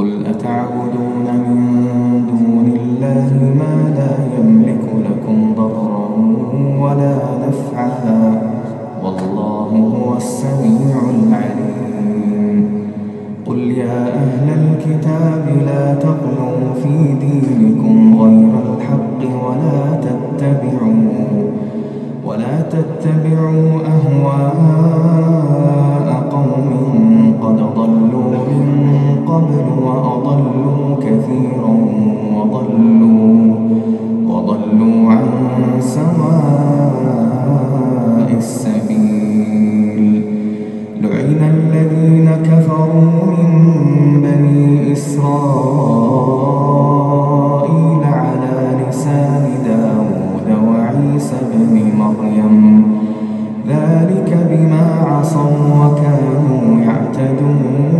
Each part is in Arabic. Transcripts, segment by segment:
قل أتعبدون من دون الله ما لا يملك لكم ضرا ولا نفعا؟ والله هو السميع العليم. قل يا أهل الكتاب لا تغلوا في دينكم غير الحق ولا تتبعوا ولا تتبعوا أهواء وعيسى بن مريم. ذلك بما عصوا وكانوا يعتدون.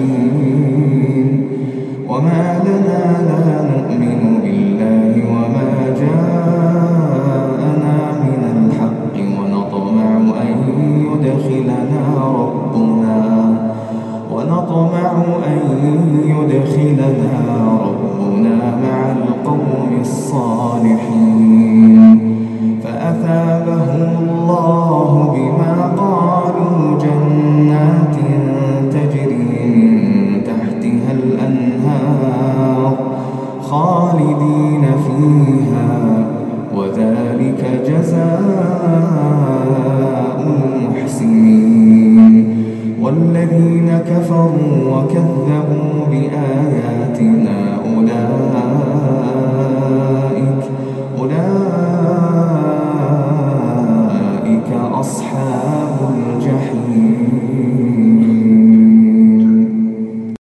الشاهدين وما لنا لا كفروا وكذبوا بآياتنا أولئك أولئك أصحاب